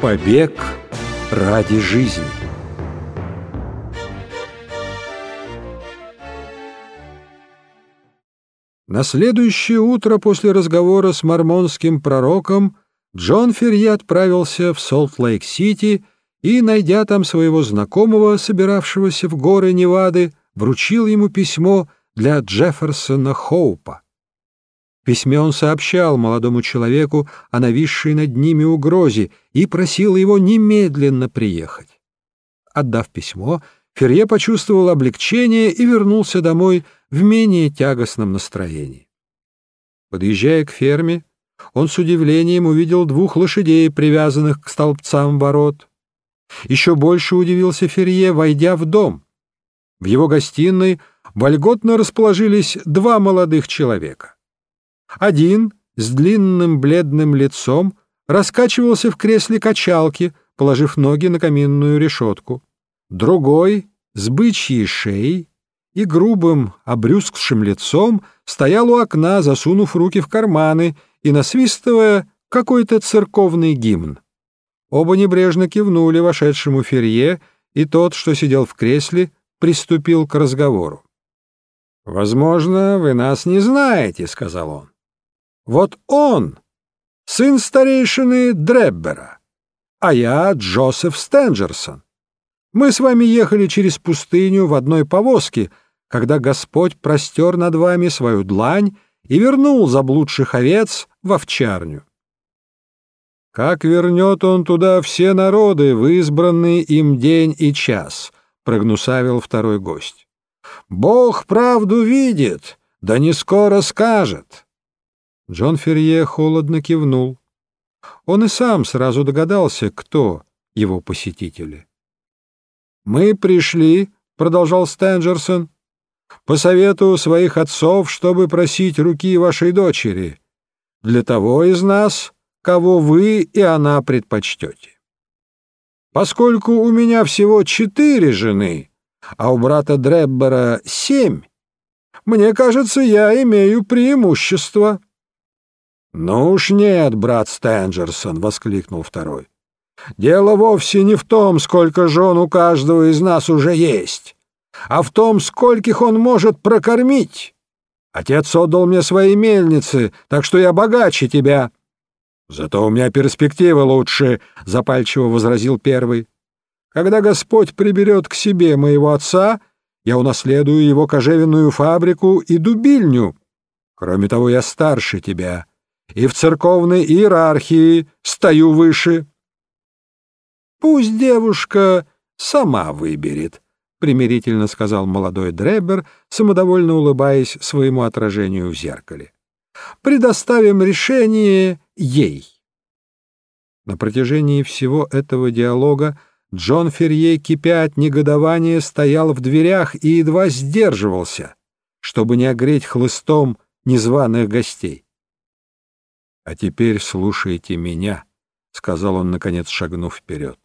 Побег ради жизни. На следующее утро после разговора с мормонским пророком Джон Ферье отправился в Солт-Лейк-Сити и, найдя там своего знакомого, собиравшегося в горы Невады, вручил ему письмо для Джефферсона Хоупа. Письме он сообщал молодому человеку о нависшей над ними угрозе и просил его немедленно приехать. Отдав письмо, Ферье почувствовал облегчение и вернулся домой в менее тягостном настроении. Подъезжая к ферме, он с удивлением увидел двух лошадей, привязанных к столбцам ворот. Еще больше удивился Ферье, войдя в дом. В его гостиной вольготно расположились два молодых человека. Один с длинным бледным лицом раскачивался в кресле качалки, положив ноги на каминную решетку. Другой, с бычьей шеей и грубым, обрюзгшим лицом, стоял у окна, засунув руки в карманы и насвистывая какой-то церковный гимн. Оба небрежно кивнули вошедшему Ферье, и тот, что сидел в кресле, приступил к разговору. «Возможно, вы нас не знаете», — сказал он. «Вот он, сын старейшины Дреббера, а я Джозеф Стенджерсон. Мы с вами ехали через пустыню в одной повозке, когда Господь простер над вами свою длань и вернул заблудших овец в овчарню. Как вернет он туда все народы в избранный им день и час, прогнусавил второй гость. Бог правду видит, да не скоро скажет. Джон Ферье холодно кивнул. Он и сам сразу догадался, кто его посетители. «Мы пришли», — продолжал Стенджерсон, — «по совету своих отцов, чтобы просить руки вашей дочери, для того из нас, кого вы и она предпочтете. Поскольку у меня всего четыре жены, а у брата Дреббера семь, мне кажется, я имею преимущество». «Ну уж нет, брат Стенджерсон!» — воскликнул второй. «Дело вовсе не в том, сколько жен у каждого из нас уже есть, а в том, скольких он может прокормить. Отец отдал мне свои мельницы, так что я богаче тебя». «Зато у меня перспектива лучше», — запальчиво возразил первый. «Когда Господь приберет к себе моего отца, я унаследую его кожевенную фабрику и дубильню. Кроме того, я старше тебя, и в церковной иерархии стою выше». «Пусть девушка сама выберет», — примирительно сказал молодой Дребер, самодовольно улыбаясь своему отражению в зеркале. «Предоставим решение ей». На протяжении всего этого диалога Джон Ферье, кипя от негодования, стоял в дверях и едва сдерживался, чтобы не огреть хлыстом незваных гостей. «А теперь слушайте меня», — сказал он, наконец, шагнув вперед.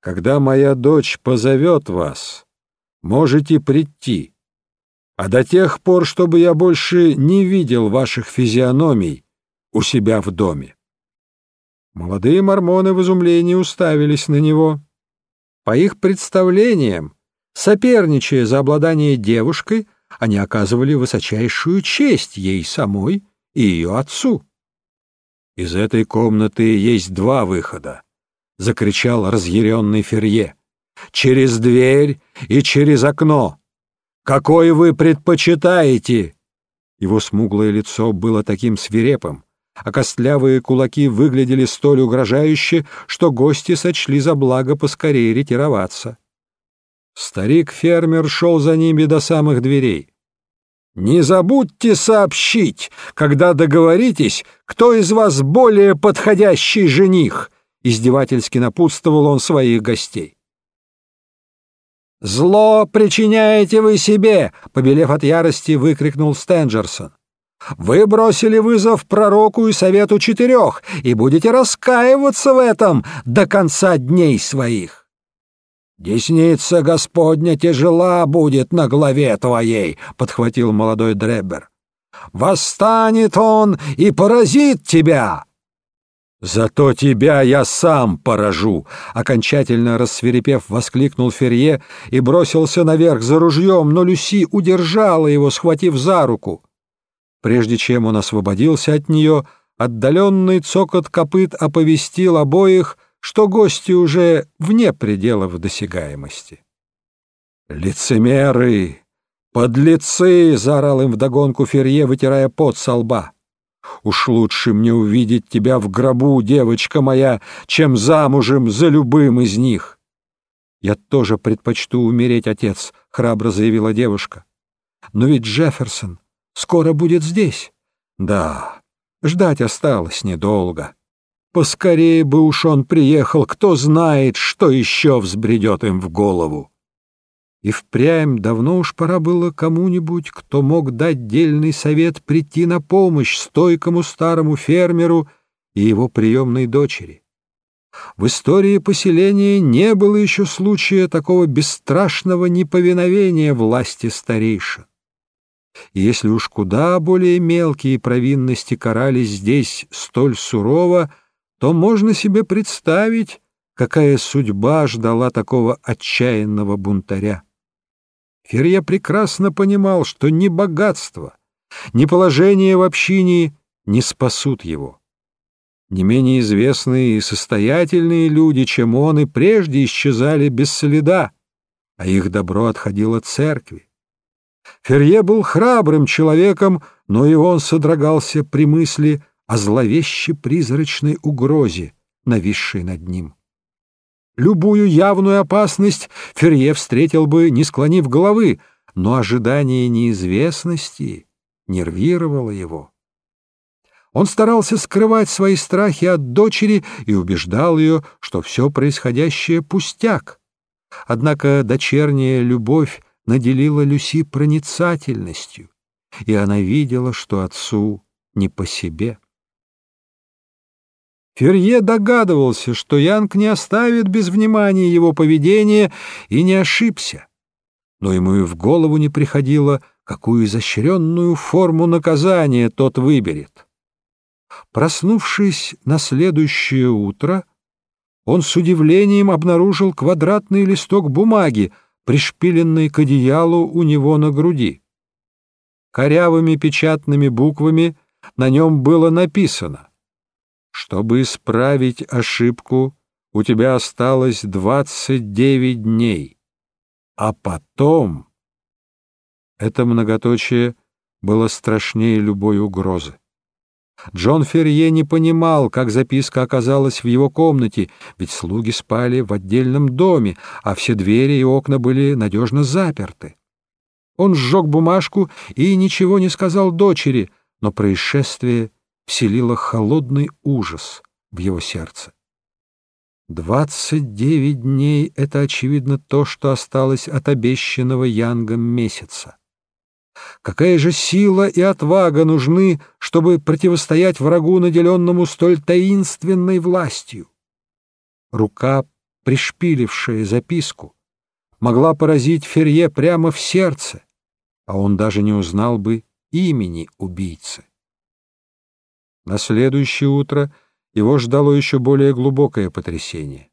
«Когда моя дочь позовет вас, можете прийти, а до тех пор, чтобы я больше не видел ваших физиономий у себя в доме». Молодые мормоны в изумлении уставились на него. По их представлениям, соперничая за обладание девушкой, они оказывали высочайшую честь ей самой и ее отцу. «Из этой комнаты есть два выхода», — закричал разъяренный Ферье. «Через дверь и через окно. Какой вы предпочитаете?» Его смуглое лицо было таким свирепым, а костлявые кулаки выглядели столь угрожающе, что гости сочли за благо поскорее ретироваться. Старик-фермер шел за ними до самых дверей. Не забудьте сообщить, когда договоритесь, кто из вас более подходящий жених, издевательски напутствовал он своих гостей. «Зло причиняете вы себе!» — побелев от ярости, выкрикнул Стенджерсон. «Вы бросили вызов пророку и совету четырех и будете раскаиваться в этом до конца дней своих!» «Десница Господня тяжела будет на главе твоей», — подхватил молодой Дребер. «Восстанет он и поразит тебя!» «Зато тебя я сам поражу!» — окончательно рассверепев, воскликнул Ферье и бросился наверх за ружьем, но Люси удержала его, схватив за руку. Прежде чем он освободился от нее, отдаленный цокот копыт оповестил обоих, что гости уже вне пределов досягаемости. «Лицемеры! Подлецы!» — заорал им вдогонку Ферье, вытирая пот со лба. Уж лучше мне увидеть тебя в гробу, девочка моя, чем замужем за любым из них. Я тоже предпочту умереть, отец, — храбро заявила девушка. Но ведь Джефферсон скоро будет здесь. Да, ждать осталось недолго. Поскорее бы уж он приехал, кто знает, что еще взбредет им в голову. И впрямь давно уж пора было кому-нибудь, кто мог дать дельный совет прийти на помощь стойкому старому фермеру и его приемной дочери. В истории поселения не было еще случая такого бесстрашного неповиновения власти старейшин. И если уж куда более мелкие провинности карались здесь столь сурово, то можно себе представить, какая судьба ждала такого отчаянного бунтаря. Ферье прекрасно понимал, что ни богатство, ни положение в общине не спасут его. Не менее известные и состоятельные люди, чем он, и прежде исчезали без следа, а их добро отходило церкви. Ферье был храбрым человеком, но и он содрогался при мысли о зловеще призрачной угрозе, нависшей над ним. Любую явную опасность Ферье встретил бы, не склонив головы, но ожидание неизвестности нервировало его. Он старался скрывать свои страхи от дочери и убеждал ее, что все происходящее — пустяк. Однако дочерняя любовь наделила Люси проницательностью, и она видела, что отцу не по себе. Ферье догадывался, что Янг не оставит без внимания его поведение, и не ошибся. Но ему и в голову не приходило, какую изощренную форму наказания тот выберет. Проснувшись на следующее утро, он с удивлением обнаружил квадратный листок бумаги, пришпиленный к одеялу у него на груди. Корявыми печатными буквами на нем было написано чтобы исправить ошибку, у тебя осталось двадцать девять дней. А потом... Это многоточие было страшнее любой угрозы. Джон Ферье не понимал, как записка оказалась в его комнате, ведь слуги спали в отдельном доме, а все двери и окна были надежно заперты. Он сжег бумажку и ничего не сказал дочери, но происшествие вселила холодный ужас в его сердце. Двадцать девять дней — это, очевидно, то, что осталось от обещанного Янгом месяца. Какая же сила и отвага нужны, чтобы противостоять врагу, наделенному столь таинственной властью? Рука, пришпилившая записку, могла поразить Ферье прямо в сердце, а он даже не узнал бы имени убийцы. На следующее утро его ждало еще более глубокое потрясение.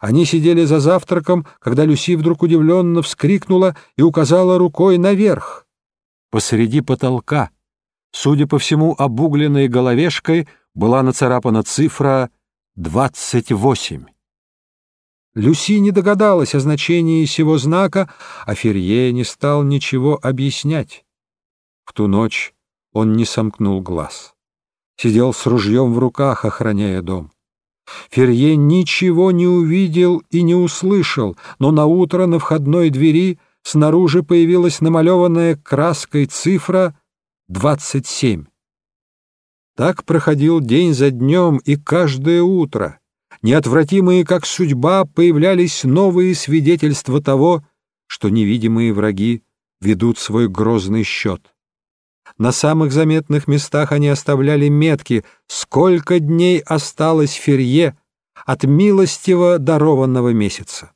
Они сидели за завтраком, когда Люси вдруг удивленно вскрикнула и указала рукой наверх. Посреди потолка, судя по всему обугленной головешкой, была нацарапана цифра двадцать восемь. Люси не догадалась о значении сего знака, а Ферье не стал ничего объяснять. В ту ночь он не сомкнул глаз сидел с ружьем в руках, охраняя дом. Ферье ничего не увидел и не услышал, но наутро на входной двери снаружи появилась намалеванная краской цифра 27. Так проходил день за днем и каждое утро. Неотвратимые, как судьба, появлялись новые свидетельства того, что невидимые враги ведут свой грозный счет. На самых заметных местах они оставляли метки, сколько дней осталось Ферье от милостиво дарованного месяца.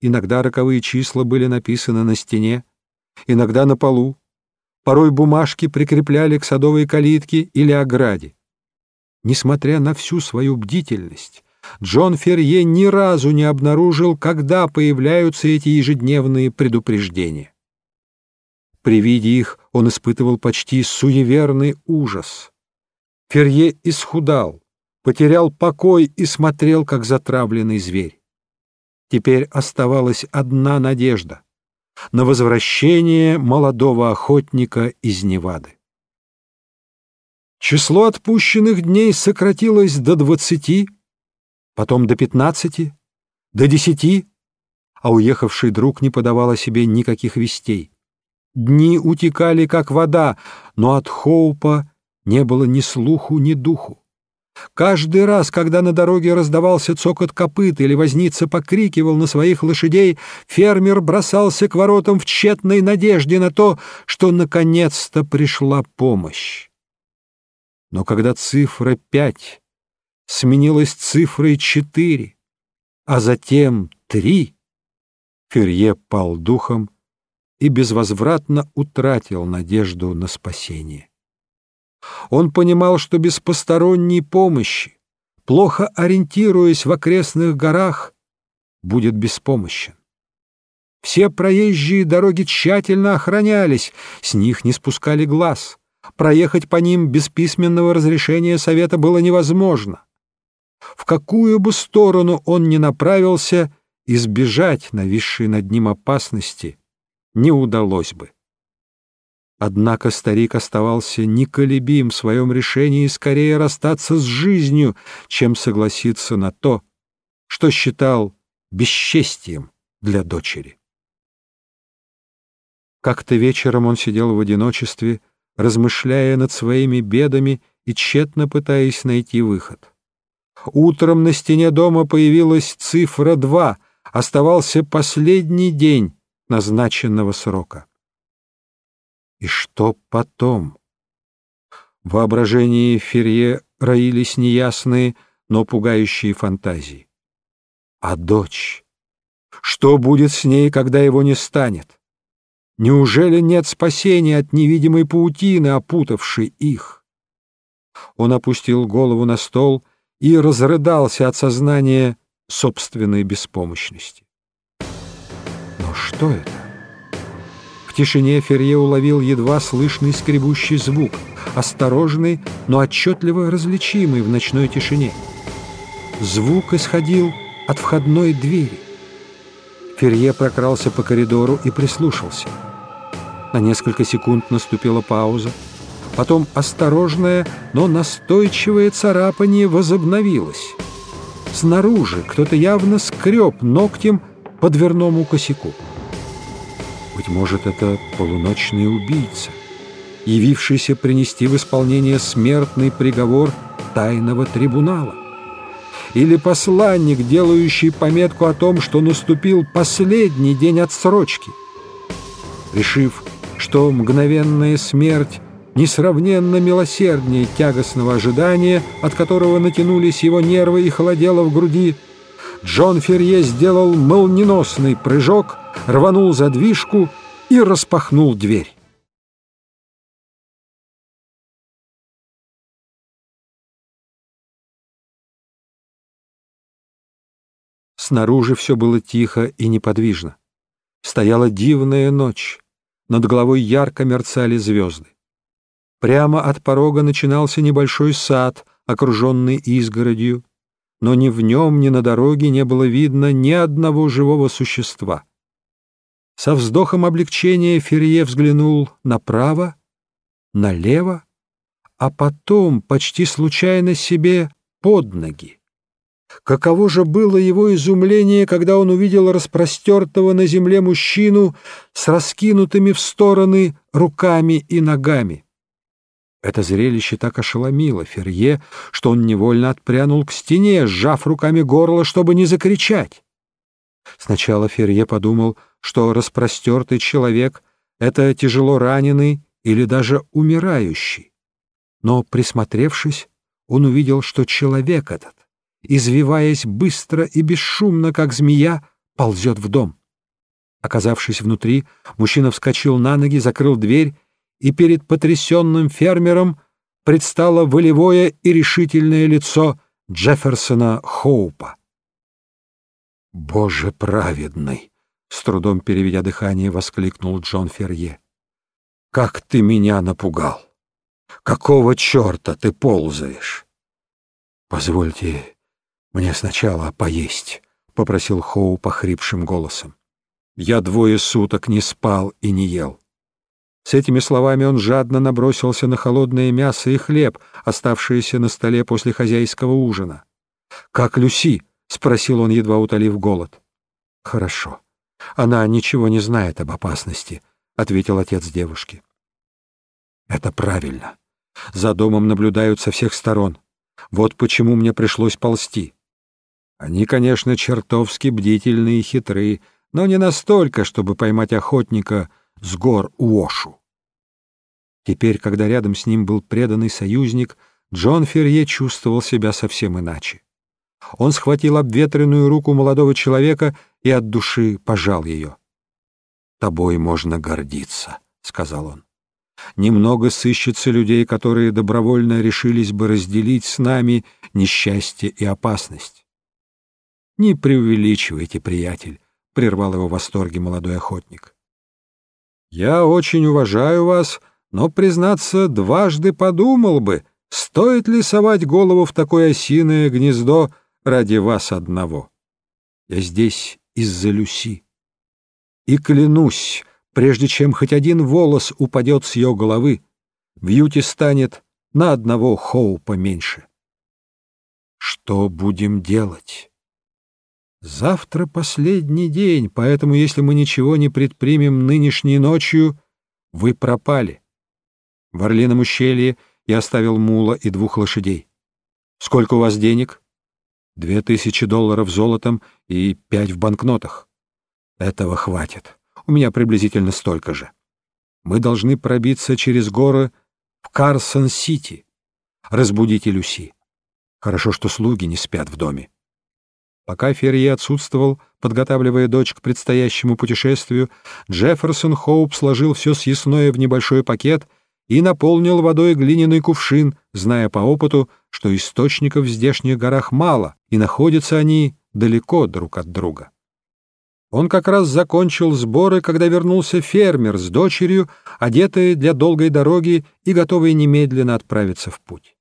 Иногда роковые числа были написаны на стене, иногда на полу, порой бумажки прикрепляли к садовой калитке или ограде. Несмотря на всю свою бдительность, Джон Ферье ни разу не обнаружил, когда появляются эти ежедневные предупреждения. При виде их он испытывал почти суеверный ужас. Ферье исхудал, потерял покой и смотрел, как затравленный зверь. Теперь оставалась одна надежда — на возвращение молодого охотника из Невады. Число отпущенных дней сократилось до двадцати, потом до пятнадцати, до десяти, а уехавший друг не подавал о себе никаких вестей. Дни утекали, как вода, но от Хоупа не было ни слуху, ни духу. Каждый раз, когда на дороге раздавался цокот копыт или возница покрикивал на своих лошадей, фермер бросался к воротам в тщетной надежде на то, что наконец-то пришла помощь. Но когда цифра пять сменилась цифрой четыре, а затем три, Ферье пал духом и безвозвратно утратил надежду на спасение. Он понимал, что без посторонней помощи, плохо ориентируясь в окрестных горах, будет беспомощен. Все проезжие дороги тщательно охранялись, с них не спускали глаз. Проехать по ним без письменного разрешения совета было невозможно. В какую бы сторону он ни направился, избежать нависшей над ним опасности не удалось бы. Однако старик оставался неколебим в своем решении скорее расстаться с жизнью, чем согласиться на то, что считал бесчестием для дочери. Как-то вечером он сидел в одиночестве, размышляя над своими бедами и тщетно пытаясь найти выход. Утром на стене дома появилась цифра два, оставался последний день назначенного срока. И что потом? В воображении Ферье роились неясные, но пугающие фантазии. А дочь? Что будет с ней, когда его не станет? Неужели нет спасения от невидимой паутины, опутавшей их? Он опустил голову на стол и разрыдался от сознания собственной беспомощности. Что это? В тишине Ферье уловил едва слышный скребущий звук, осторожный, но отчетливо различимый в ночной тишине. Звук исходил от входной двери. Ферье прокрался по коридору и прислушался. На несколько секунд наступила пауза. Потом осторожное, но настойчивое царапание возобновилось. Снаружи кто-то явно скреб ногтем по дверному косяку. Быть может, это полуночный убийца, явившийся принести в исполнение смертный приговор тайного трибунала. Или посланник, делающий пометку о том, что наступил последний день отсрочки. Решив, что мгновенная смерть несравненно милосерднее тягостного ожидания, от которого натянулись его нервы и холодело в груди, Джон Ферье сделал молниеносный прыжок, рванул задвижку и распахнул дверь. Снаружи все было тихо и неподвижно. Стояла дивная ночь. Над головой ярко мерцали звезды. Прямо от порога начинался небольшой сад, окруженный изгородью но ни в нем, ни на дороге не было видно ни одного живого существа. Со вздохом облегчения Ферье взглянул направо, налево, а потом почти случайно себе под ноги. Каково же было его изумление, когда он увидел распростертого на земле мужчину с раскинутыми в стороны руками и ногами. Это зрелище так ошеломило Ферье, что он невольно отпрянул к стене, сжав руками горло, чтобы не закричать. Сначала Ферье подумал, что распростертый человек — это тяжело раненый или даже умирающий. Но, присмотревшись, он увидел, что человек этот, извиваясь быстро и бесшумно, как змея, ползет в дом. Оказавшись внутри, мужчина вскочил на ноги, закрыл дверь и перед потрясенным фермером предстало волевое и решительное лицо Джефферсона Хоупа. «Боже праведный!» — с трудом переведя дыхание, воскликнул Джон Ферье. «Как ты меня напугал! Какого черта ты ползаешь?» «Позвольте мне сначала поесть», — попросил Хоу похрипшим голосом. «Я двое суток не спал и не ел». С этими словами он жадно набросился на холодное мясо и хлеб, оставшиеся на столе после хозяйского ужина. «Как Люси?» — спросил он, едва утолив голод. «Хорошо. Она ничего не знает об опасности», — ответил отец девушки. «Это правильно. За домом наблюдают со всех сторон. Вот почему мне пришлось ползти. Они, конечно, чертовски бдительны и хитры, но не настолько, чтобы поймать охотника с гор Уошу. Теперь, когда рядом с ним был преданный союзник, Джон Ферье чувствовал себя совсем иначе. Он схватил обветренную руку молодого человека и от души пожал ее. «Тобой можно гордиться», — сказал он. «Немного сыщется людей, которые добровольно решились бы разделить с нами несчастье и опасность». «Не преувеличивайте, приятель», — прервал его в восторге молодой охотник. «Я очень уважаю вас, но, признаться, дважды подумал бы, стоит ли совать голову в такое осиное гнездо ради вас одного. Я здесь из-за Люси. И клянусь, прежде чем хоть один волос упадет с ее головы, Вьюти станет на одного Хоупа меньше. Что будем делать? Завтра последний день, поэтому если мы ничего не предпримем нынешней ночью, вы пропали. В Орлином ущелье я оставил мула и двух лошадей. Сколько у вас денег? Две тысячи долларов золотом и пять в банкнотах. Этого хватит. У меня приблизительно столько же. Мы должны пробиться через горы в Карсон-Сити. Разбудите Люси. Хорошо, что слуги не спят в доме. Пока Ферри отсутствовал, подготавливая дочь к предстоящему путешествию, Джефферсон Хоуп сложил все съестное в небольшой пакет и наполнил водой глиняный кувшин, зная по опыту, что источников в здешних горах мало, и находятся они далеко друг от друга. Он как раз закончил сборы, когда вернулся фермер с дочерью, одетые для долгой дороги и готовые немедленно отправиться в путь.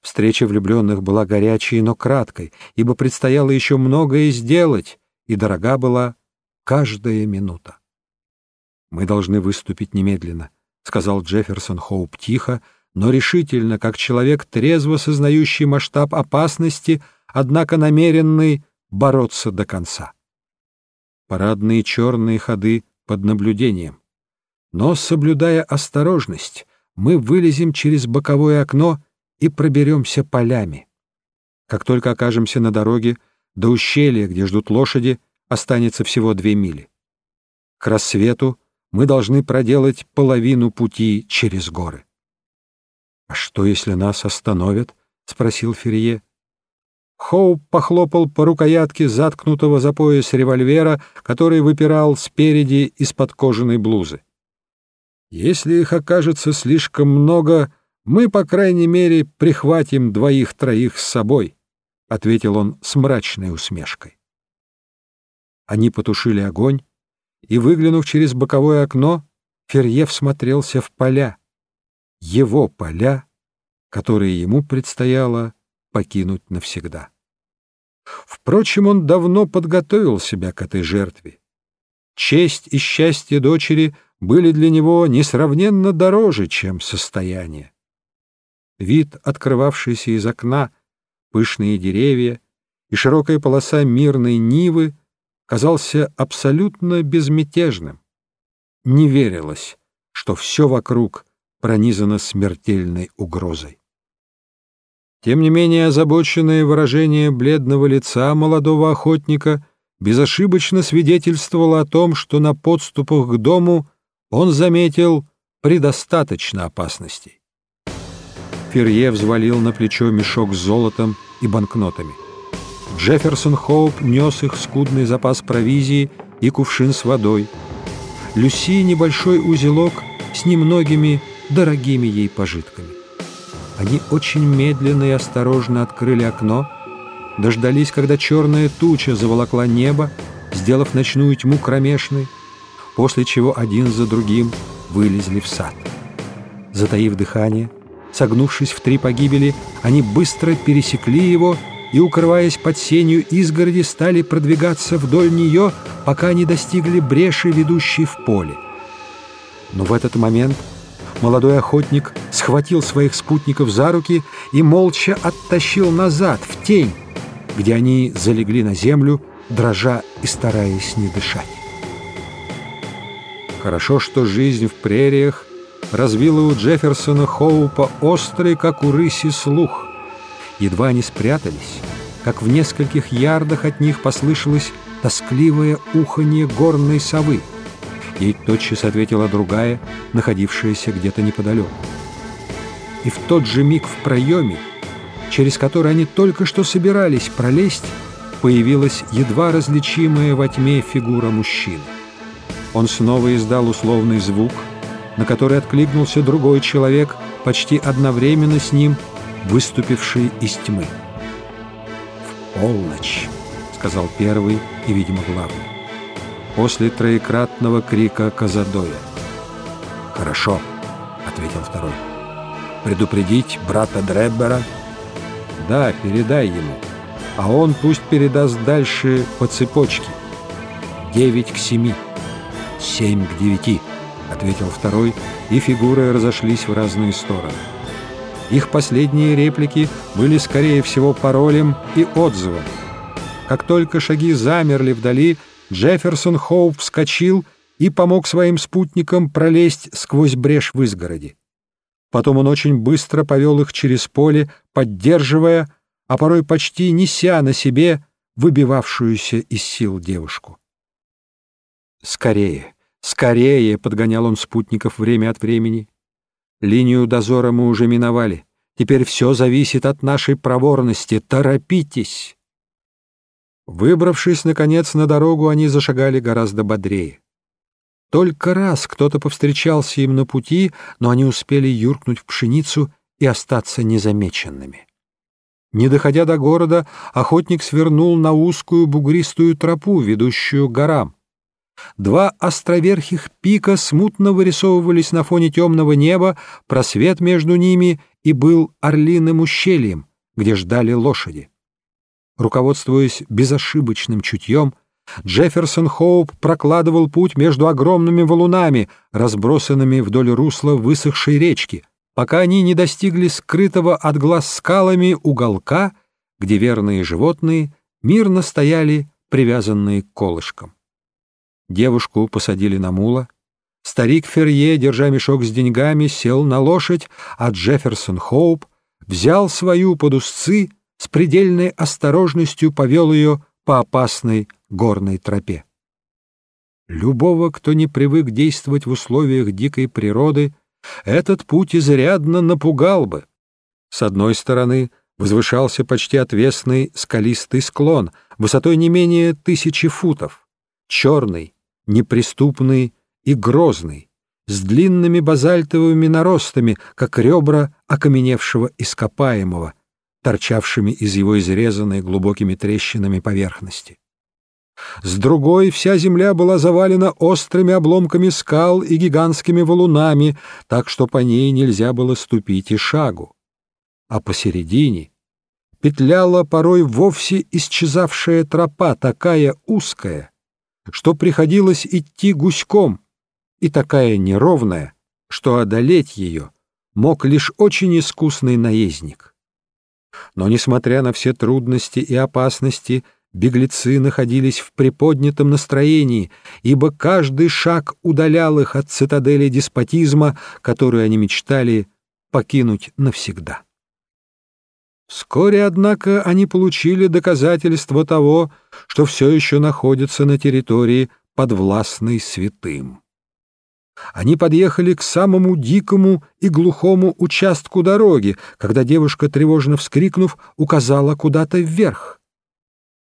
Встреча влюбленных была горячей, но краткой, ибо предстояло еще многое сделать, и дорога была каждая минута. «Мы должны выступить немедленно», — сказал Джефферсон Хоуп тихо, но решительно, как человек, трезво сознающий масштаб опасности, однако намеренный бороться до конца. Парадные черные ходы под наблюдением. Но, соблюдая осторожность, мы вылезем через боковое окно и проберемся полями. Как только окажемся на дороге, до ущелья, где ждут лошади, останется всего две мили. К рассвету мы должны проделать половину пути через горы. — А что, если нас остановят? — спросил Ферье. Хоуп похлопал по рукоятке заткнутого за пояс револьвера, который выпирал спереди из-под кожаной блузы. «Если их окажется слишком много, мы, по крайней мере, прихватим двоих-троих с собой», — ответил он с мрачной усмешкой. Они потушили огонь, и, выглянув через боковое окно, Ферьев смотрелся в поля, его поля, которые ему предстояло покинуть навсегда. Впрочем, он давно подготовил себя к этой жертве. Честь и счастье дочери были для него несравненно дороже, чем состояние. Вид, открывавшийся из окна, пышные деревья и широкая полоса мирной нивы казался абсолютно безмятежным. Не верилось, что все вокруг пронизано смертельной угрозой. Тем не менее озабоченное выражение бледного лица молодого охотника безошибочно свидетельствовало о том, что на подступах к дому он заметил предостаточно опасностей. Ферье взвалил на плечо мешок с золотом и банкнотами. Джефферсон Хоуп нес их скудный запас провизии и кувшин с водой. Люси небольшой узелок с немногими дорогими ей пожитками. Они очень медленно и осторожно открыли окно, дождались, когда черная туча заволокла небо, сделав ночную тьму кромешной, после чего один за другим вылезли в сад. Затаив дыхание, согнувшись в три погибели, они быстро пересекли его и, укрываясь под сенью изгороди, стали продвигаться вдоль нее, пока не достигли бреши, ведущей в поле. Но в этот момент молодой охотник схватил своих спутников за руки и молча оттащил назад, в тень, где они залегли на землю, дрожа и стараясь не дышать. Хорошо, что жизнь в прериях развила у Джефферсона Хоупа острый, как у рыси, слух. Едва они спрятались, как в нескольких ярдах от них послышалось тоскливое уханье горной совы. Ей тотчас ответила другая, находившаяся где-то неподалеку. И в тот же миг в проеме, через который они только что собирались пролезть, появилась едва различимая во тьме фигура мужчины. Он снова издал условный звук, на который откликнулся другой человек, почти одновременно с ним, выступивший из тьмы. «В полночь», — сказал первый и, видимо, главный, после троекратного крика Казадоя. «Хорошо», — ответил второй. «Предупредить брата Дреббера?» «Да, передай ему, а он пусть передаст дальше по цепочке. Девять к семи». «Семь к девяти», — ответил второй, и фигуры разошлись в разные стороны. Их последние реплики были, скорее всего, паролем и отзывом. Как только шаги замерли вдали, Джефферсон Хоуп вскочил и помог своим спутникам пролезть сквозь брешь в изгороди. Потом он очень быстро повел их через поле, поддерживая, а порой почти неся на себе выбивавшуюся из сил девушку. «Скорее, скорее!» — подгонял он спутников время от времени. «Линию дозора мы уже миновали. Теперь все зависит от нашей проворности. Торопитесь!» Выбравшись, наконец, на дорогу, они зашагали гораздо бодрее. Только раз кто-то повстречался им на пути, но они успели юркнуть в пшеницу и остаться незамеченными. Не доходя до города, охотник свернул на узкую бугристую тропу, ведущую к горам. Два островерхих пика смутно вырисовывались на фоне темного неба, просвет между ними и был орлиным ущельем, где ждали лошади. Руководствуясь безошибочным чутьем, Джефферсон Хоуп прокладывал путь между огромными валунами, разбросанными вдоль русла высохшей речки, пока они не достигли скрытого от глаз скалами уголка, где верные животные мирно стояли, привязанные к колышкам. Девушку посадили на мула. Старик Ферье, держа мешок с деньгами, сел на лошадь, а Джефферсон Хоуп взял свою под узцы, с предельной осторожностью повел ее по опасной горной тропе. Любого, кто не привык действовать в условиях дикой природы, этот путь изрядно напугал бы. С одной стороны возвышался почти отвесный скалистый склон, высотой не менее тысячи футов, черный, неприступный и грозный, с длинными базальтовыми наростами, как ребра окаменевшего ископаемого, торчавшими из его изрезанной глубокими трещинами поверхности. С другой вся земля была завалена острыми обломками скал и гигантскими валунами, так что по ней нельзя было ступить и шагу. А посередине петляла порой вовсе исчезавшая тропа, такая узкая, что приходилось идти гуськом, и такая неровная, что одолеть ее мог лишь очень искусный наездник. Но, несмотря на все трудности и опасности, беглецы находились в приподнятом настроении, ибо каждый шаг удалял их от цитадели деспотизма, которую они мечтали покинуть навсегда. Вскоре, однако, они получили доказательство того, что все еще находятся на территории, подвластной святым. Они подъехали к самому дикому и глухому участку дороги, когда девушка, тревожно вскрикнув, указала куда-то вверх.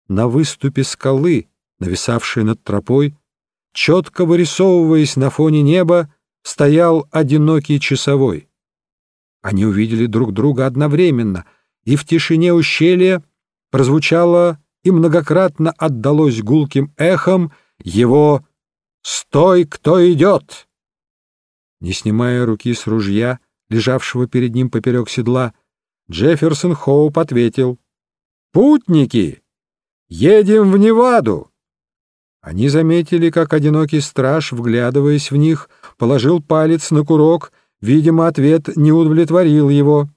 На выступе скалы, нависавшей над тропой, четко вырисовываясь на фоне неба, стоял одинокий часовой. Они увидели друг друга одновременно, и в тишине ущелья прозвучало и многократно отдалось гулким эхом его «Стой, кто идет!». Не снимая руки с ружья, лежавшего перед ним поперек седла, Джефферсон Хоуп ответил «Путники! Едем в Неваду!» Они заметили, как одинокий страж, вглядываясь в них, положил палец на курок, видимо, ответ не удовлетворил его.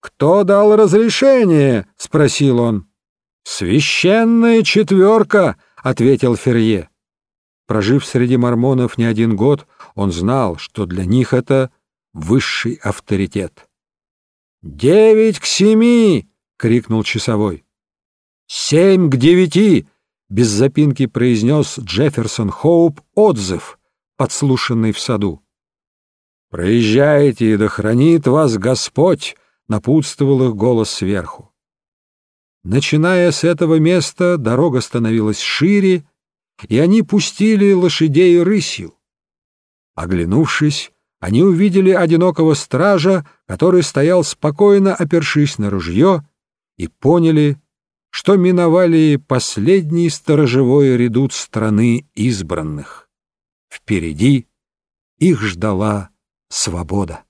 «Кто дал разрешение?» — спросил он. «Священная четверка!» — ответил Ферье. Прожив среди мормонов не один год, он знал, что для них это высший авторитет. «Девять к семи!» — крикнул часовой. «Семь к девяти!» — без запинки произнес Джефферсон Хоуп отзыв, подслушанный в саду. «Проезжайте, и да хранит вас Господь!» — напутствовал их голос сверху. Начиная с этого места, дорога становилась шире, и они пустили лошадей рысью. Оглянувшись, они увидели одинокого стража, который стоял спокойно, опершись на ружье, и поняли, что миновали последний сторожевой редут страны избранных. Впереди их ждала свобода.